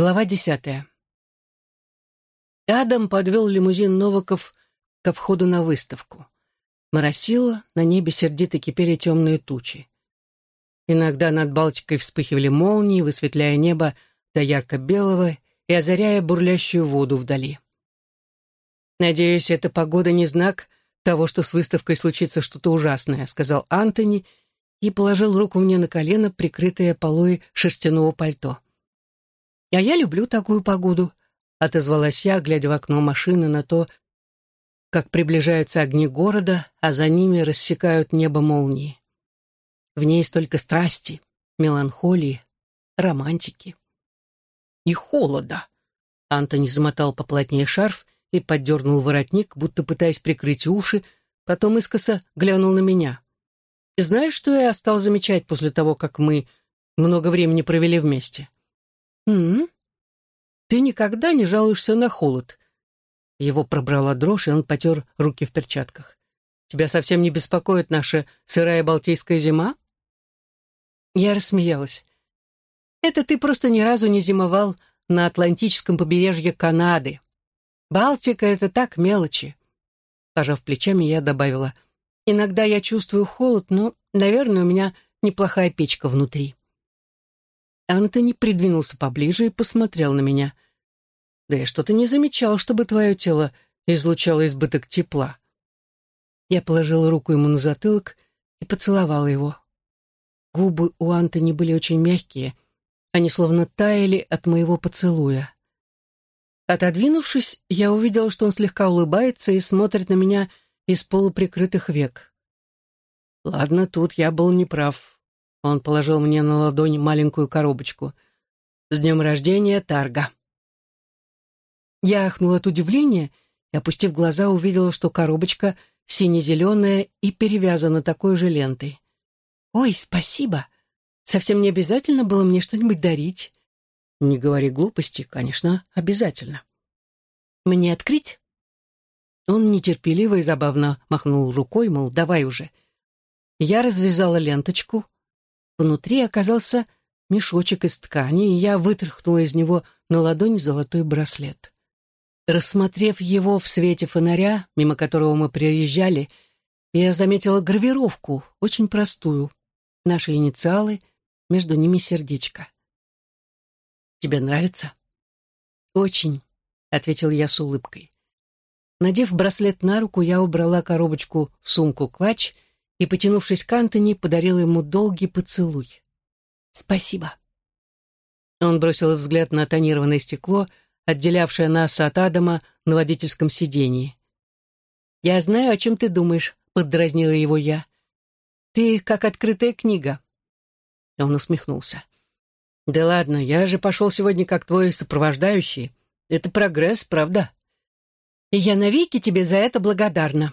Глава десятая. Адам подвел лимузин Новаков ко входу на выставку. Моросило, на небе сердито кипели темные тучи. Иногда над Балтикой вспыхивали молнии, высветляя небо до ярко-белого и озаряя бурлящую воду вдали. «Надеюсь, эта погода не знак того, что с выставкой случится что-то ужасное», сказал Антони и положил руку мне на колено, прикрытое полой шерстяного пальто. «А я люблю такую погоду», — отозвалась я, глядя в окно машины на то, как приближаются огни города, а за ними рассекают небо молнии. В ней столько страсти, меланхолии, романтики. И холода. Антони замотал поплотнее шарф и поддернул воротник, будто пытаясь прикрыть уши, потом искоса глянул на меня. «Знаешь, что я стал замечать после того, как мы много времени провели вместе?» «М Ты никогда не жалуешься на холод». Его пробрала дрожь, и он потер руки в перчатках. «Тебя совсем не беспокоит наша сырая балтийская зима?» Я рассмеялась. «Это ты просто ни разу не зимовал на Атлантическом побережье Канады. Балтика — это так мелочи». Пожав плечами, я добавила. «Иногда я чувствую холод, но, наверное, у меня неплохая печка внутри». Антони придвинулся поближе и посмотрел на меня. «Да я что-то не замечал, чтобы твое тело излучало избыток тепла». Я положила руку ему на затылок и поцеловала его. Губы у Антони были очень мягкие, они словно таяли от моего поцелуя. Отодвинувшись, я увидела, что он слегка улыбается и смотрит на меня из полуприкрытых век. Ладно, тут я был неправ. Он положил мне на ладонь маленькую коробочку. «С днем рождения, Тарга!» Я ахнула от удивления и, опустив глаза, увидела, что коробочка сине-зеленая и перевязана такой же лентой. «Ой, спасибо! Совсем не обязательно было мне что-нибудь дарить». «Не говори глупости, конечно, обязательно». «Мне открыть?» Он нетерпеливо и забавно махнул рукой, мол, давай уже. Я развязала ленточку, Внутри оказался мешочек из ткани, и я вытряхнула из него на ладонь золотой браслет. Рассмотрев его в свете фонаря, мимо которого мы приезжали, я заметила гравировку, очень простую. Наши инициалы, между ними сердечко. «Тебе нравится?» «Очень», — ответил я с улыбкой. Надев браслет на руку, я убрала коробочку в сумку-клатч — и, потянувшись к Антони, подарил ему долгий поцелуй. «Спасибо». Он бросил взгляд на тонированное стекло, отделявшее нас от Адама на водительском сидении. «Я знаю, о чем ты думаешь», — поддразнила его я. «Ты как открытая книга». Он усмехнулся. «Да ладно, я же пошел сегодня как твой сопровождающий. Это прогресс, правда?» «И я навеки тебе за это благодарна»,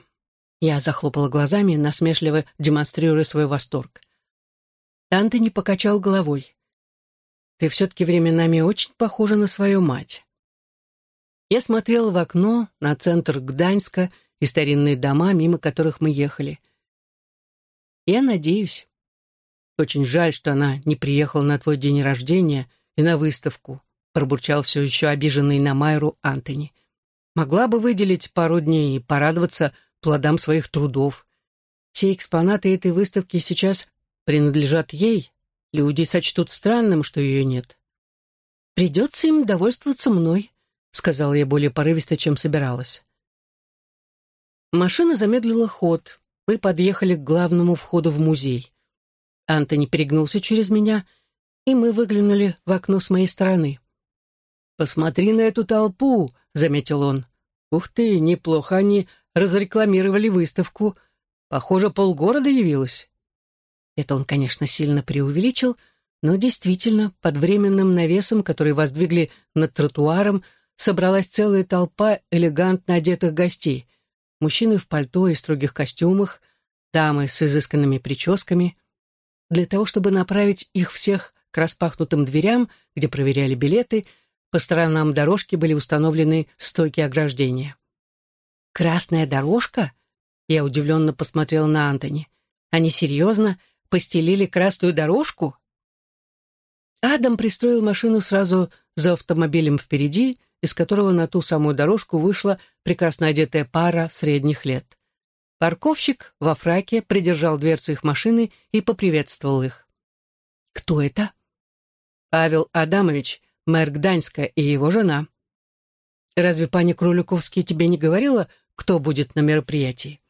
я захлопала глазами, насмешливо демонстрируя свой восторг. Антони покачал головой. «Ты все-таки временами очень похожа на свою мать». Я смотрела в окно на центр Гданьска и старинные дома, мимо которых мы ехали. Я надеюсь. Очень жаль, что она не приехала на твой день рождения и на выставку, пробурчал все еще обиженный на Майру Антони. Могла бы выделить пару дней и порадоваться плодам своих трудов. Все экспонаты этой выставки сейчас принадлежат ей. Люди сочтут странным, что ее нет. «Придется им довольствоваться мной», — сказала я более порывисто, чем собиралась. Машина замедлила ход. Мы подъехали к главному входу в музей. Антони перегнулся через меня, и мы выглянули в окно с моей стороны. «Посмотри на эту толпу», — заметил он. «Ух ты, неплохо они разрекламировали выставку. Похоже, полгорода явилось. Это он, конечно, сильно преувеличил, но действительно, под временным навесом, который воздвигли над тротуаром, собралась целая толпа элегантно одетых гостей. Мужчины в пальто и строгих костюмах, дамы с изысканными прическами. Для того, чтобы направить их всех к распахнутым дверям, где проверяли билеты, по сторонам дорожки были установлены стойки ограждения. «Красная дорожка?» Я удивленно посмотрела на Антони. «Они серьезно постелили красную дорожку?» Адам пристроил машину сразу за автомобилем впереди, из которого на ту самую дорожку вышла прекрасно одетая пара средних лет. Парковщик во фраке придержал дверцу их машины и поприветствовал их. «Кто это?» «Павел Адамович, мэр Гданьска и его жена». «Разве пани Круликовский тебе не говорила, кто будет на мероприятии?»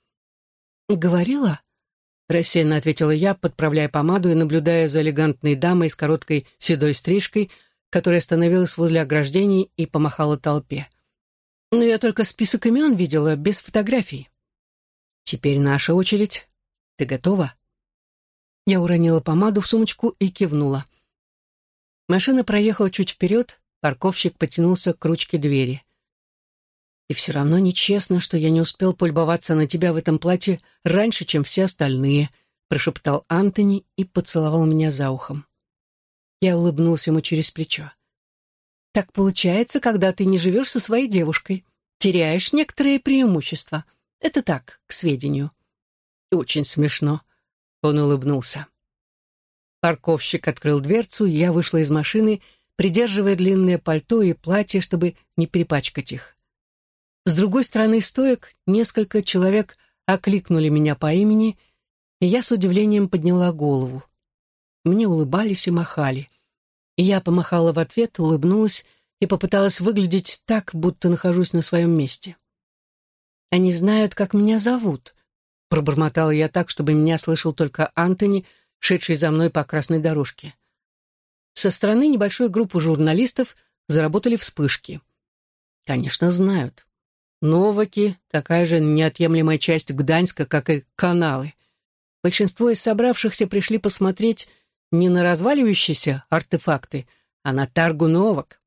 «Говорила?» — рассеянно ответила я, подправляя помаду и наблюдая за элегантной дамой с короткой седой стрижкой, которая остановилась возле ограждений и помахала толпе. «Но я только список имен видела, без фотографий». «Теперь наша очередь. Ты готова?» Я уронила помаду в сумочку и кивнула. Машина проехала чуть вперед, парковщик потянулся к ручке двери. И все равно нечестно, что я не успел полюбоваться на тебя в этом платье раньше, чем все остальные», — прошептал Антони и поцеловал меня за ухом. Я улыбнулся ему через плечо. «Так получается, когда ты не живешь со своей девушкой. Теряешь некоторые преимущества. Это так, к сведению». «Очень смешно», — он улыбнулся. Парковщик открыл дверцу, и я вышла из машины, придерживая длинное пальто и платье, чтобы не перепачкать их. С другой стороны стоек несколько человек окликнули меня по имени, и я с удивлением подняла голову. Мне улыбались и махали. И я помахала в ответ, улыбнулась и попыталась выглядеть так, будто нахожусь на своем месте. «Они знают, как меня зовут», — пробормотала я так, чтобы меня слышал только Антони, шедший за мной по красной дорожке. Со стороны небольшой группы журналистов заработали вспышки. Конечно, знают. Новаки — такая же неотъемлемая часть Гданьска, как и каналы. Большинство из собравшихся пришли посмотреть не на разваливающиеся артефакты, а на Таргу Новак,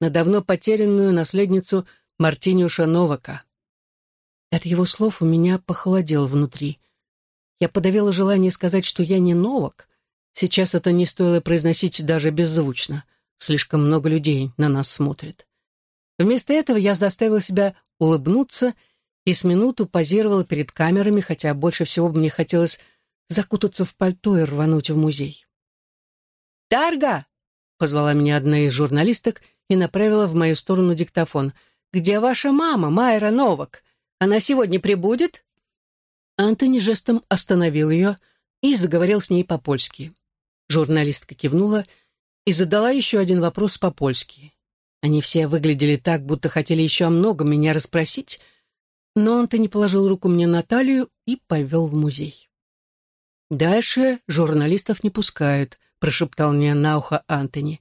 на давно потерянную наследницу Мартиниуша Новака. От его слов у меня похолодело внутри. Я подавила желание сказать, что я не Новак. Сейчас это не стоило произносить даже беззвучно. Слишком много людей на нас смотрит. Вместо этого я заставила себя улыбнуться и с минуту позировала перед камерами, хотя больше всего мне хотелось закутаться в пальто и рвануть в музей. «Тарга!» — позвала меня одна из журналисток и направила в мою сторону диктофон. «Где ваша мама, Майра Новак? Она сегодня прибудет?» Антони жестом остановил ее и заговорил с ней по-польски. Журналистка кивнула и задала еще один вопрос по-польски. Они все выглядели так, будто хотели еще о многом меня расспросить, но он-то не положил руку мне на талию и повел в музей. «Дальше журналистов не пускают», — прошептал мне на ухо Антони.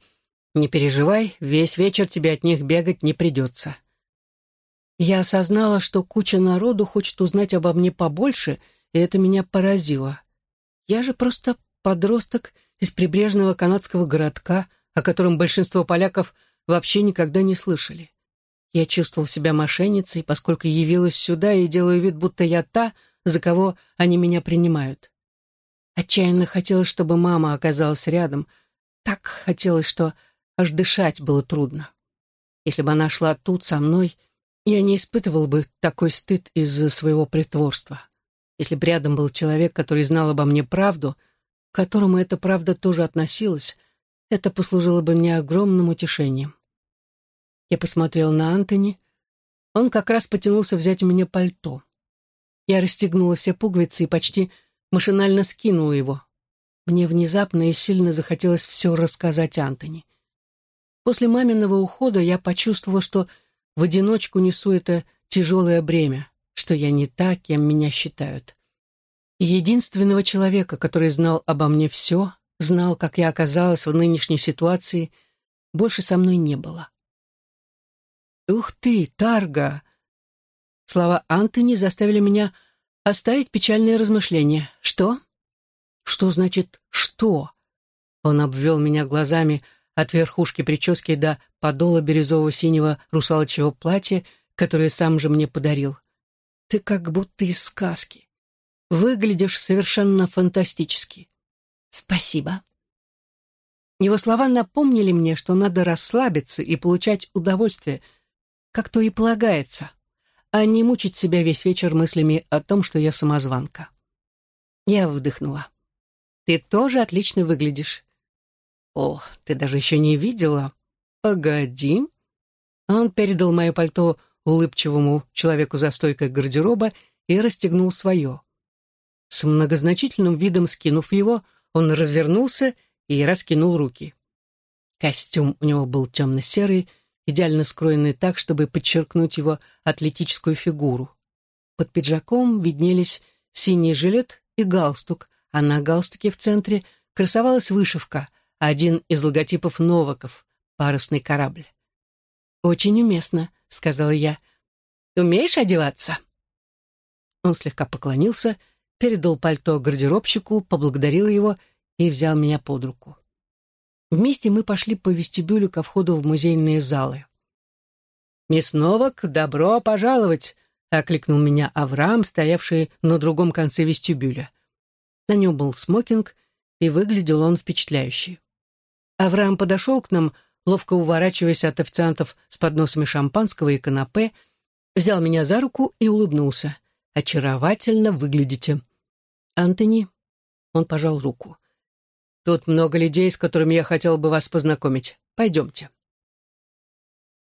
«Не переживай, весь вечер тебе от них бегать не придется». Я осознала, что куча народу хочет узнать обо мне побольше, и это меня поразило. Я же просто подросток из прибрежного канадского городка, о котором большинство поляков — вообще никогда не слышали. Я чувствовал себя мошенницей, поскольку явилась сюда и делаю вид, будто я та, за кого они меня принимают. Отчаянно хотелось, чтобы мама оказалась рядом. Так хотелось, что аж дышать было трудно. Если бы она шла тут со мной, я не испытывал бы такой стыд из-за своего притворства. Если бы рядом был человек, который знал обо мне правду, к которому эта правда тоже относилась, это послужило бы мне огромным утешением. Я посмотрел на Антони. Он как раз потянулся взять у меня пальто. Я расстегнула все пуговицы и почти машинально скинула его. Мне внезапно и сильно захотелось все рассказать Антони. После маминого ухода я почувствовала, что в одиночку несу это тяжелое бремя, что я не та, кем меня считают. И единственного человека, который знал обо мне все, знал, как я оказалась в нынешней ситуации, больше со мной не было. «Ух ты, Тарга!» Слова Антони заставили меня оставить печальные размышления. «Что?» «Что значит «что»?» Он обвел меня глазами от верхушки прически до подола бирюзово-синего русалочьего платья, которое сам же мне подарил. «Ты как будто из сказки. Выглядишь совершенно фантастически. «Спасибо». Его слова напомнили мне, что надо расслабиться и получать удовольствие, как то и полагается, а не мучить себя весь вечер мыслями о том, что я самозванка. Я выдохнула. «Ты тоже отлично выглядишь». О, ты даже еще не видела? Погоди. Он передал мое пальто улыбчивому человеку за стойкой гардероба и расстегнул свое. С многозначительным видом скинув его, он развернулся и раскинул руки. Костюм у него был темно-серый, идеально скроенный так, чтобы подчеркнуть его атлетическую фигуру. Под пиджаком виднелись синий жилет и галстук, а на галстуке в центре красовалась вышивка, один из логотипов Новаков, парусный корабль. «Очень уместно», — сказала я. «Умеешь одеваться?» Он слегка поклонился, передал пальто гардеробщику, поблагодарил его и взял меня под руку. Вместе мы пошли по вестибюлю ко входу в музейные залы. «Мисс Новак, добро пожаловать!» — окликнул меня Авраам, стоявший на другом конце вестибюля. На нем был смокинг, и выглядел он впечатляюще. Авраам подошел к нам, ловко уворачиваясь от официантов с подносами шампанского и канапе, взял меня за руку и улыбнулся. «Очаровательно выглядите». «Антони?» Он пожал руку. «Тут много людей, с которыми я хотел бы вас познакомить. Пойдемте».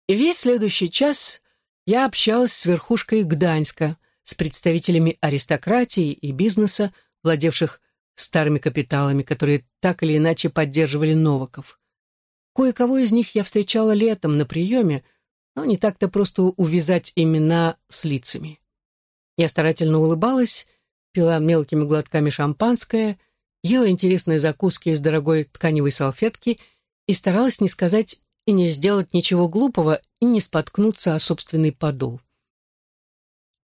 Весь следующий час я общалась с верхушкой Гданьска, с представителями аристократии и бизнеса, владевших старыми капиталами, которые так или иначе поддерживали Новаков. Кое-кого из них я встречала летом на приеме, но не так-то просто увязать имена с лицами. Я старательно улыбалась, пила мелкими глотками шампанское, ела интересные закуски из дорогой тканевой салфетки и старалась не сказать и не сделать ничего глупого и не споткнуться о собственный подол.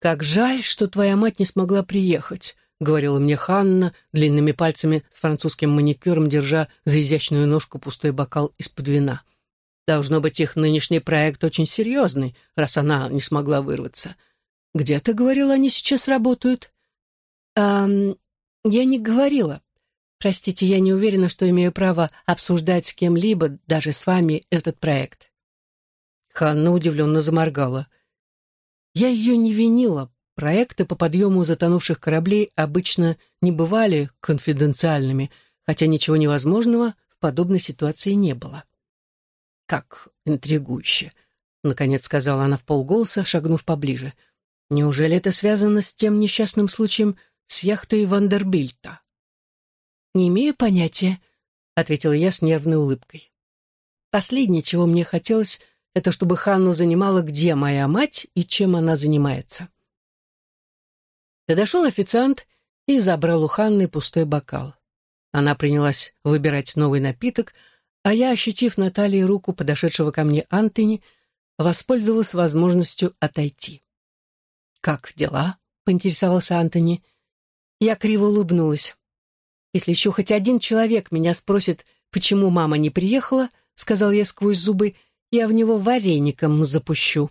«Как жаль, что твоя мать не смогла приехать», — говорила мне Ханна, длинными пальцами с французским маникюром, держа за изящную ножку пустой бокал из-под вина. «Должно быть, их нынешний проект очень серьезный, раз она не смогла вырваться. Где ты говорила, они сейчас работают?» «А, я не говорила. Простите, я не уверена, что имею право обсуждать с кем-либо, даже с вами, этот проект». Ханна удивленно заморгала. Я ее не винила, Проекты по подъему затонувших кораблей обычно не бывали конфиденциальными, хотя ничего невозможного в подобной ситуации не было. «Как интригующе!» — наконец сказала она в полголоса, шагнув поближе. «Неужели это связано с тем несчастным случаем с яхтой Вандербильта?» «Не имею понятия», — ответила я с нервной улыбкой. Последнее, чего мне хотелось, это чтобы Ханну занимала, где моя мать и чем она занимается. Подошел официант и забрал у Ханны пустой бокал. Она принялась выбирать новый напиток, а я, ощутив на талии руку подошедшего ко мне Антони, воспользовалась возможностью отойти. «Как дела?» — поинтересовался Антони. Я криво улыбнулась. «Если еще хоть один человек меня спросит, почему мама не приехала, — сказал я сквозь зубы, — я в него вареником запущу».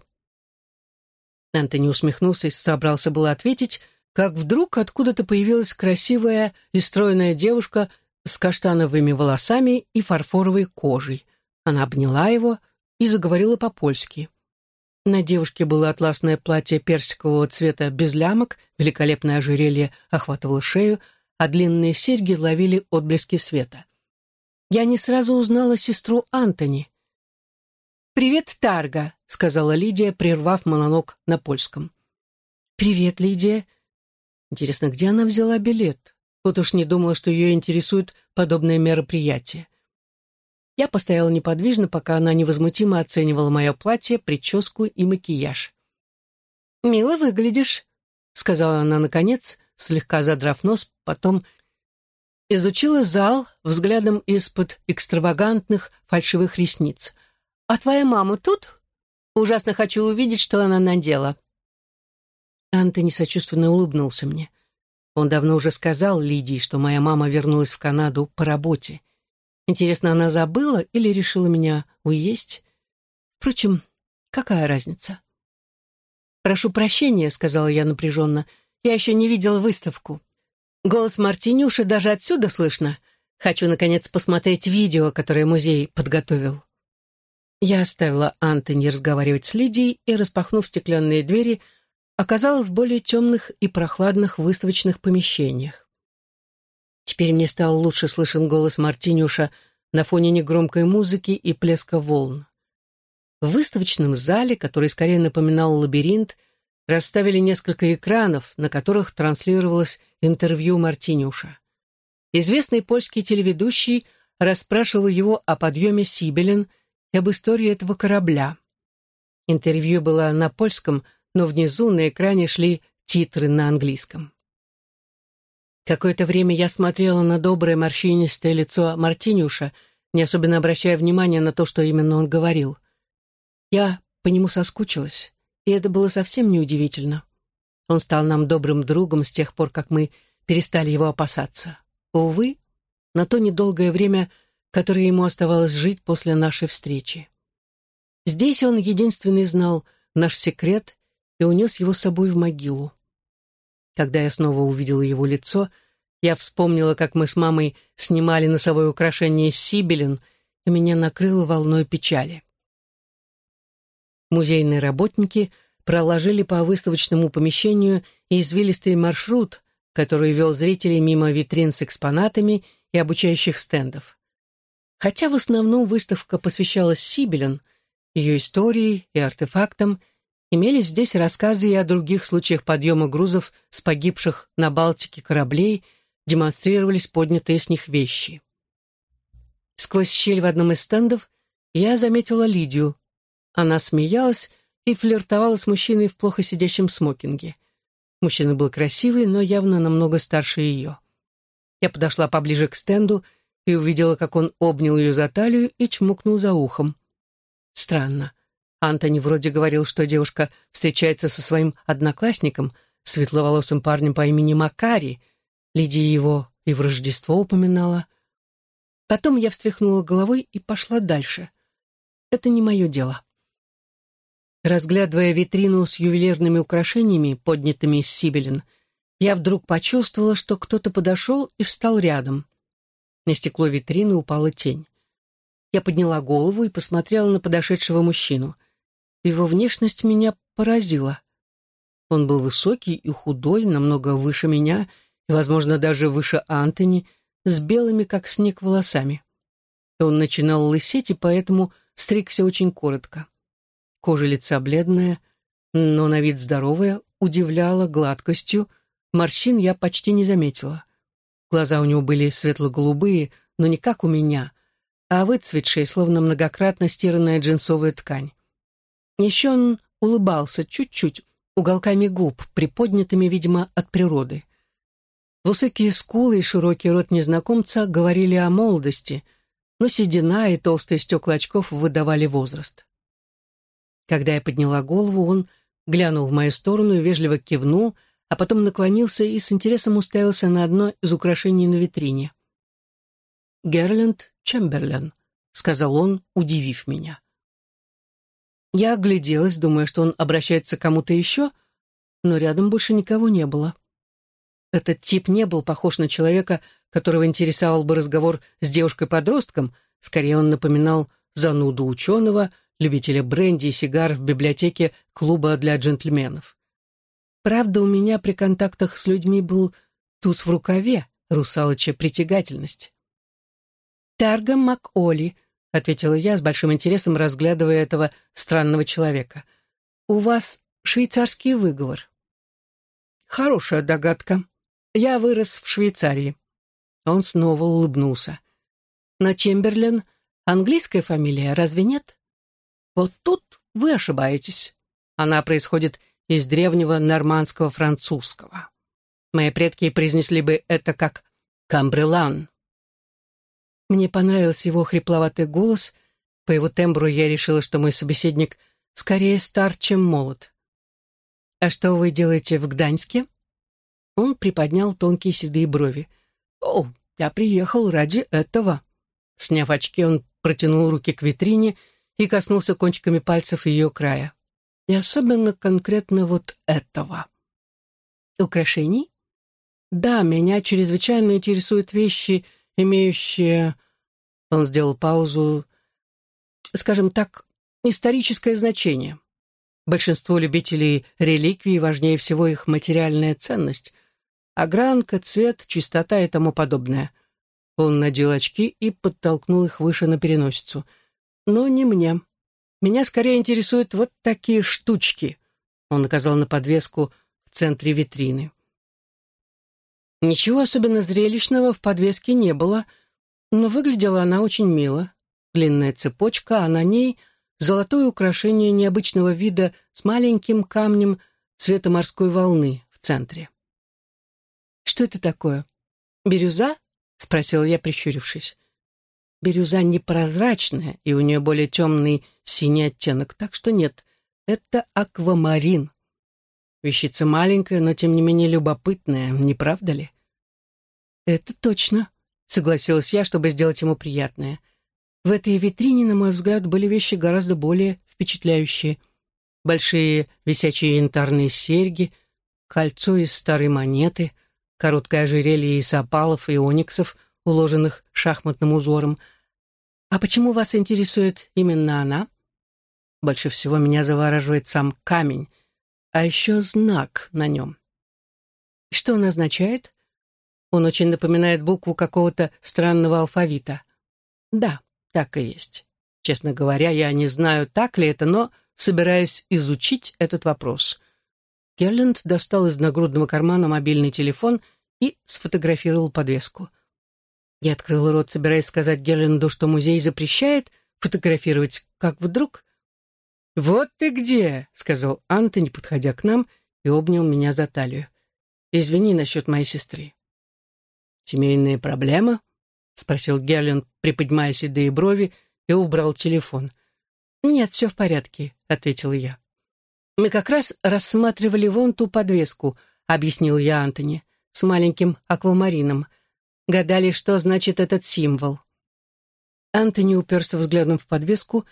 Антони усмехнулся и собрался было ответить, как вдруг откуда-то появилась красивая и стройная девушка с каштановыми волосами и фарфоровой кожей. Она обняла его и заговорила по-польски. На девушке было атласное платье персикового цвета без лямок, великолепное ожерелье охватывало шею, а длинные серьги ловили отблески света. Я не сразу узнала сестру Антони. «Привет, Тарга», — сказала Лидия, прервав монолог на польском. «Привет, Лидия», Интересно, где она взяла билет? Вот уж не думала, что ее интересует подобное мероприятие. Я постояла неподвижно, пока она невозмутимо оценивала мое платье, прическу и макияж. «Мило выглядишь», — сказала она наконец, слегка задрав нос, потом изучила зал взглядом из-под экстравагантных фальшивых ресниц. «А твоя мама тут? Ужасно хочу увидеть, что она надела». Антони сочувственно улыбнулся мне. Он давно уже сказал Лидии, что моя мама вернулась в Канаду по работе. Интересно, она забыла или решила меня уесть? Впрочем, какая разница? «Прошу прощения», — сказала я напряженно. «Я еще не видела выставку. Голос Мартинюши даже отсюда слышно. Хочу, наконец, посмотреть видео, которое музей подготовил». Я оставила Антони разговаривать с Лидией и, распахнув стеклянные двери, — оказалась в более темных и прохладных выставочных помещениях. Теперь мне стал лучше слышен голос Мартинюша, на фоне негромкой музыки и плеска волн. В выставочном зале, который скорее напоминал лабиринт, расставили несколько экранов, на которых транслировалось интервью Мартинюша. Известный польский телеведущий расспрашивал его о подъеме Сибелин и об истории этого корабля. Интервью было на польском, но внизу на экране шли титры на английском. Какое-то время я смотрела на доброе морщинистое лицо Мартинюша, не особенно обращая внимания на то, что именно он говорил. Я по нему соскучилась, и это было совсем неудивительно. Он стал нам добрым другом с тех пор, как мы перестали его опасаться. Увы, на то недолгое время, которое ему оставалось жить после нашей встречи. Здесь он единственный знал наш секрет и унес его с собой в могилу. Когда я снова увидела его лицо, я вспомнила, как мы с мамой снимали носовое украшение Сибелин, и меня накрыло волной печали. Музейные работники проложили по выставочному помещению извилистый маршрут, который вел зрителей мимо витрин с экспонатами и обучающих стендов. Хотя в основном выставка посвящалась Сибелин, ее истории и артефактам – Имелись здесь рассказы и о других случаях подъема грузов с погибших на Балтике кораблей, демонстрировались поднятые с них вещи. Сквозь щель в одном из стендов я заметила Лидию. Она смеялась и флиртовала с мужчиной в плохо сидящем смокинге. Мужчина был красивый, но явно намного старше ее. Я подошла поближе к стенду и увидела, как он обнял ее за талию и чмокнул за ухом. Странно. Антони вроде говорил, что девушка встречается со своим одноклассником, светловолосым парнем по имени Макари. Лидия его и в Рождество упоминала. Потом я встряхнула головой и пошла дальше. Это не мое дело. Разглядывая витрину с ювелирными украшениями, поднятыми из Сибелин, я вдруг почувствовала, что кто-то подошел и встал рядом. На стекло витрины упала тень. Я подняла голову и посмотрела на подошедшего мужчину — его внешность меня поразила. Он был высокий и худой, намного выше меня и, возможно, даже выше Антони, с белыми, как снег, волосами. Он начинал лысеть, и поэтому стригся очень коротко. Кожа лица бледная, но на вид здоровая, удивляла гладкостью, морщин я почти не заметила. Глаза у него были светло-голубые, но не как у меня, а выцветшие, словно многократно стиранная джинсовая ткань. Еще он улыбался чуть-чуть, уголками губ, приподнятыми, видимо, от природы. Высокие скулы и широкий рот незнакомца говорили о молодости, но седина и толстые стекла очков выдавали возраст. Когда я подняла голову, он глянул в мою сторону и вежливо кивнул, а потом наклонился и с интересом уставился на одно из украшений на витрине. «Герленд Чемберлен», — сказал он, удивив меня. Я огляделась, думая, что он обращается к кому-то еще, но рядом больше никого не было. Этот тип не был похож на человека, которого интересовал бы разговор с девушкой-подростком, скорее он напоминал зануду ученого, любителя бренди и сигар в библиотеке клуба для джентльменов. Правда, у меня при контактах с людьми был туз в рукаве, русалочья притягательность. Тарга МакОли —— ответила я с большим интересом, разглядывая этого странного человека. «У вас швейцарский выговор». «Хорошая догадка. Я вырос в Швейцарии». Он снова улыбнулся. «Но Чемберлен — английская фамилия, разве нет?» «Вот тут вы ошибаетесь. Она происходит из древнего нормандского французского. Мои предки произнесли бы это как «камбрелан». Мне понравился его хрипловатый голос. По его тембру я решила, что мой собеседник скорее стар, чем молод. «А что вы делаете в Гданьске?» Он приподнял тонкие седые брови. «О, я приехал ради этого». Сняв очки, он протянул руки к витрине и коснулся кончиками пальцев ее края. И особенно конкретно вот этого. «Украшений?» «Да, меня чрезвычайно интересуют вещи, имеющие, он сделал паузу, скажем так, историческое значение. Большинству любителей реликвий важнее всего их материальная ценность. Огранка, цвет, чистота и тому подобное. Он надел очки и подтолкнул их выше на переносицу. «Но не мне. Меня скорее интересуют вот такие штучки». Он указал на подвеску в центре витрины. Ничего особенно зрелищного в подвеске не было, но выглядела она очень мило. Длинная цепочка, а на ней золотое украшение необычного вида с маленьким камнем цвета морской волны в центре. «Что это такое? Бирюза?» — спросила я, прищурившись. Бирюза непрозрачная, и у нее более темный синий оттенок, так что нет, это аквамарин. Вещица маленькая, но тем не менее любопытная, не правда ли? «Это точно», — согласилась я, чтобы сделать ему приятное. В этой витрине, на мой взгляд, были вещи гораздо более впечатляющие. Большие висячие янтарные серьги, кольцо из старой монеты, короткое ожерелье из опалов и ониксов, уложенных шахматным узором. «А почему вас интересует именно она?» «Больше всего меня завораживает сам камень, а еще знак на нем». «Что он означает?» Он очень напоминает букву какого-то странного алфавита. Да, так и есть. Честно говоря, я не знаю, так ли это, но собираюсь изучить этот вопрос. Герленд достал из нагрудного кармана мобильный телефон и сфотографировал подвеску. Я открыл рот, собираясь сказать Герленду, что музей запрещает фотографировать, как вдруг... «Вот ты где!» — сказал Антони, подходя к нам, и обнял меня за талию. «Извини насчет моей сестры. «Семейные проблемы?» — спросил Герлин, приподнимая седые брови, и убрал телефон. «Нет, все в порядке», — ответил я. «Мы как раз рассматривали вон ту подвеску», — объяснил я Антони, «с маленьким аквамарином. Гадали, что значит этот символ». Антони уперся взглядом в подвеску,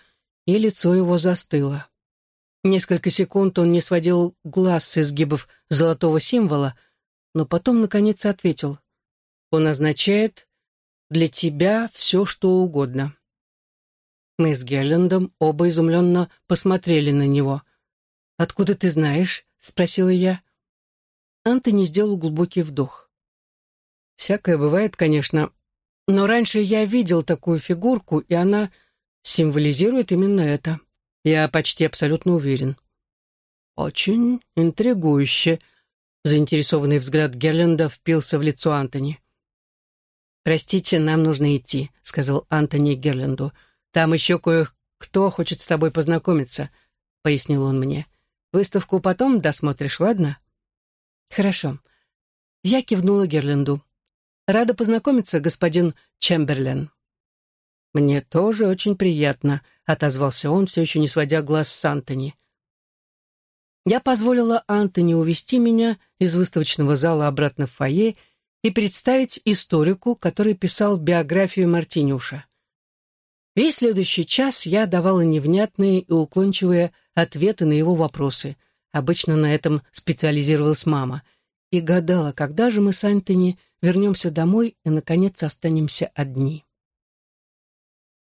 и лицо его застыло. Несколько секунд он не сводил глаз с изгибов золотого символа, но потом, наконец, ответил. Он означает «для тебя все, что угодно». Мы с Геллендом оба изумленно посмотрели на него. «Откуда ты знаешь?» — спросила я. Антони сделал глубокий вдох. «Всякое бывает, конечно, но раньше я видел такую фигурку, и она символизирует именно это. Я почти абсолютно уверен». «Очень интригующе», — заинтересованный взгляд Герленда впился в лицо Антони. «Простите, нам нужно идти», — сказал Антони Герленду. «Там еще кое-кто хочет с тобой познакомиться», — пояснил он мне. «Выставку потом досмотришь, ладно?» «Хорошо». Я кивнула Герленду. «Рада познакомиться, господин Чемберлен». «Мне тоже очень приятно», — отозвался он, все еще не сводя глаз с Антони. Я позволила Антони увести меня из выставочного зала обратно в фойе и представить историку, который писал биографию Мартинюша. Весь следующий час я давала невнятные и уклончивые ответы на его вопросы. Обычно на этом специализировалась мама. И гадала, когда же мы с Антони вернемся домой и, наконец, останемся одни.